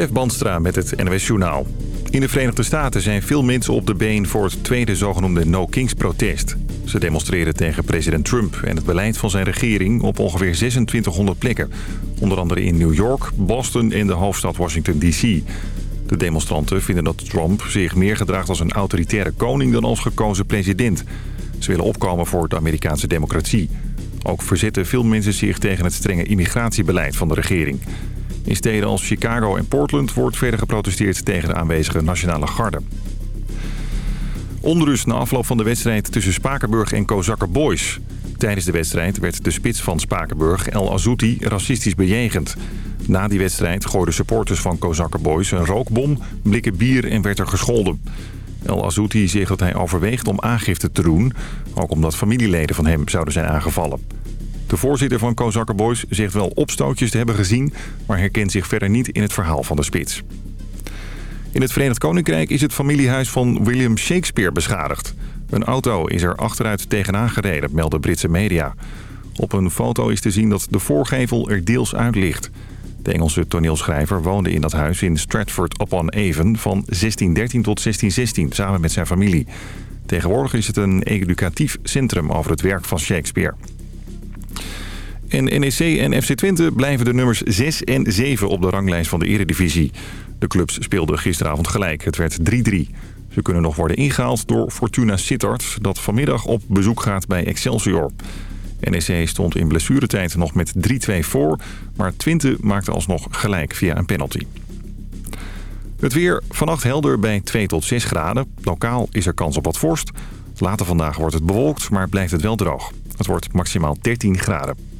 Stef Bandstra met het NOS Journaal. In de Verenigde Staten zijn veel mensen op de been voor het tweede zogenoemde No Kings protest. Ze demonstreren tegen president Trump en het beleid van zijn regering op ongeveer 2600 plekken. Onder andere in New York, Boston en de hoofdstad Washington D.C. De demonstranten vinden dat Trump zich meer gedraagt als een autoritaire koning dan als gekozen president. Ze willen opkomen voor de Amerikaanse democratie. Ook verzetten veel mensen zich tegen het strenge immigratiebeleid van de regering. In steden als Chicago en Portland wordt verder geprotesteerd tegen de aanwezige Nationale Garde. Onrust na afloop van de wedstrijd tussen Spakenburg en Kozakker Boys. Tijdens de wedstrijd werd de spits van Spakenburg, El Azouti, racistisch bejegend. Na die wedstrijd gooiden supporters van Kozakker Boys een rookbom, blikken bier en werd er gescholden. El Azouti zegt dat hij overweegt om aangifte te doen, ook omdat familieleden van hem zouden zijn aangevallen. De voorzitter van Kozakker Boys zegt wel opstootjes te hebben gezien... maar herkent zich verder niet in het verhaal van de spits. In het Verenigd Koninkrijk is het familiehuis van William Shakespeare beschadigd. Een auto is er achteruit tegenaan gereden, melden Britse media. Op een foto is te zien dat de voorgevel er deels uit ligt. De Engelse toneelschrijver woonde in dat huis in Stratford-upon-Avon... van 1613 tot 1616, samen met zijn familie. Tegenwoordig is het een educatief centrum over het werk van Shakespeare. En NEC en FC Twente blijven de nummers 6 en 7 op de ranglijst van de eredivisie. De clubs speelden gisteravond gelijk. Het werd 3-3. Ze kunnen nog worden ingehaald door Fortuna Sittard... dat vanmiddag op bezoek gaat bij Excelsior. NEC stond in blessuretijd nog met 3-2 voor... maar Twente maakte alsnog gelijk via een penalty. Het weer vannacht helder bij 2 tot 6 graden. Lokaal is er kans op wat vorst. Later vandaag wordt het bewolkt, maar blijft het wel droog. Het wordt maximaal 13 graden.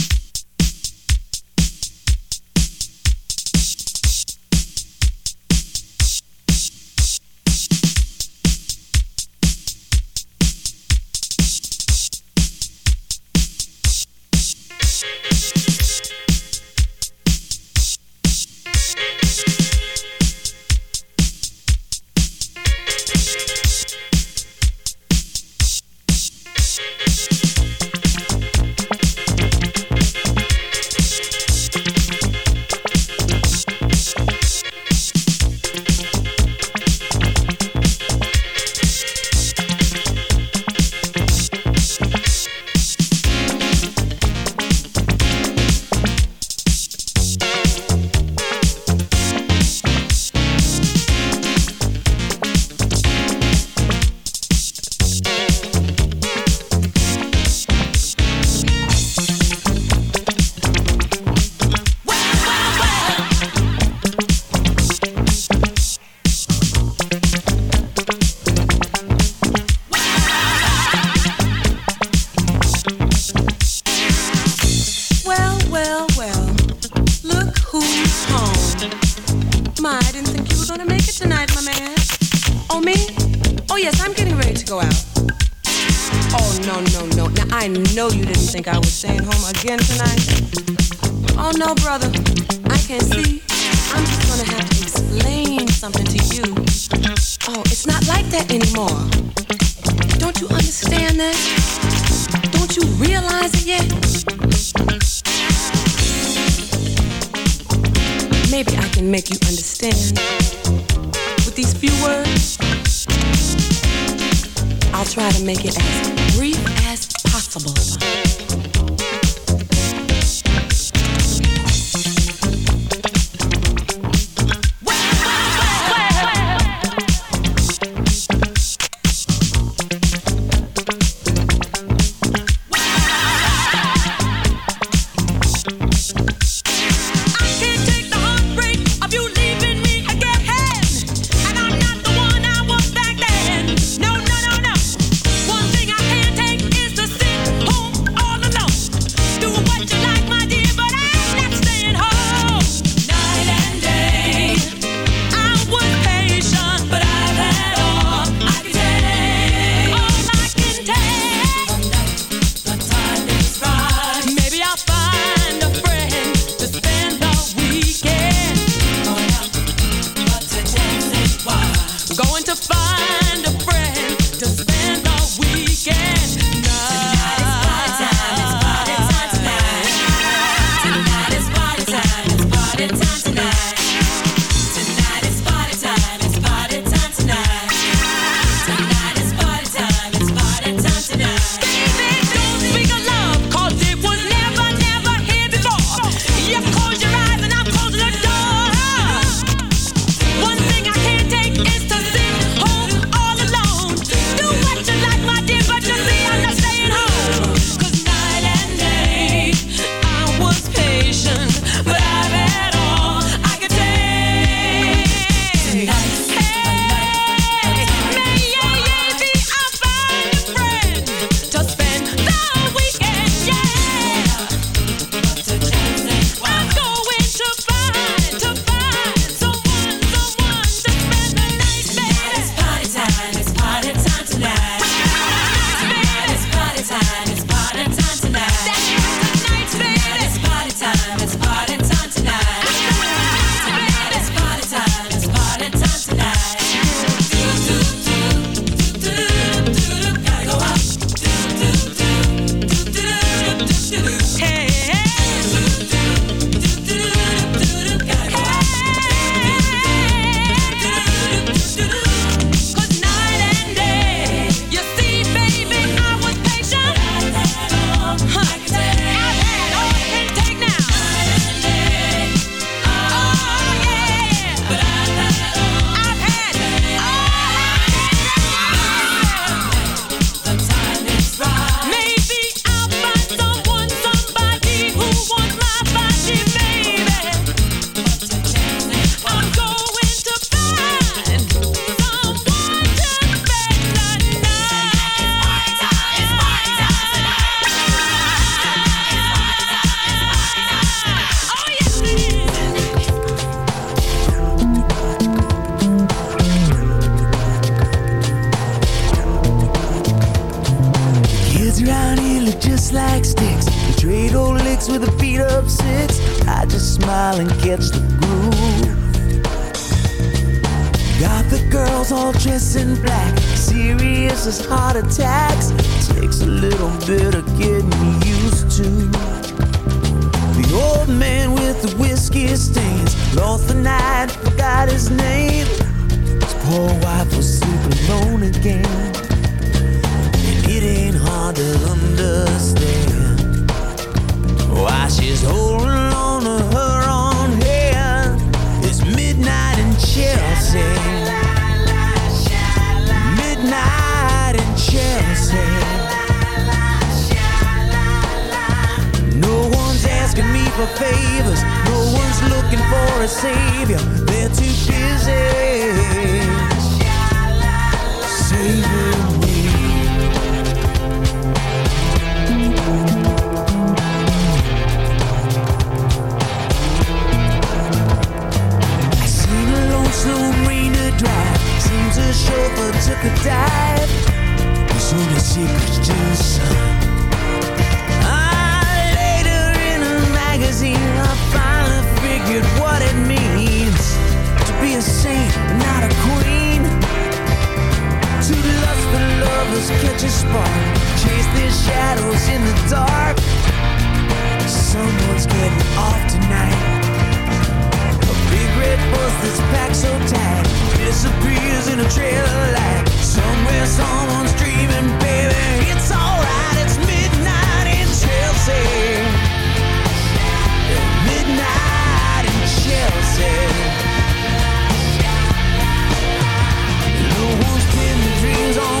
off tonight. A big red bus that's packed so tight disappears in a trail of light. Somewhere someone's dreaming, baby. It's alright, it's midnight in Chelsea. Midnight in Chelsea. No one's pinned the dreams on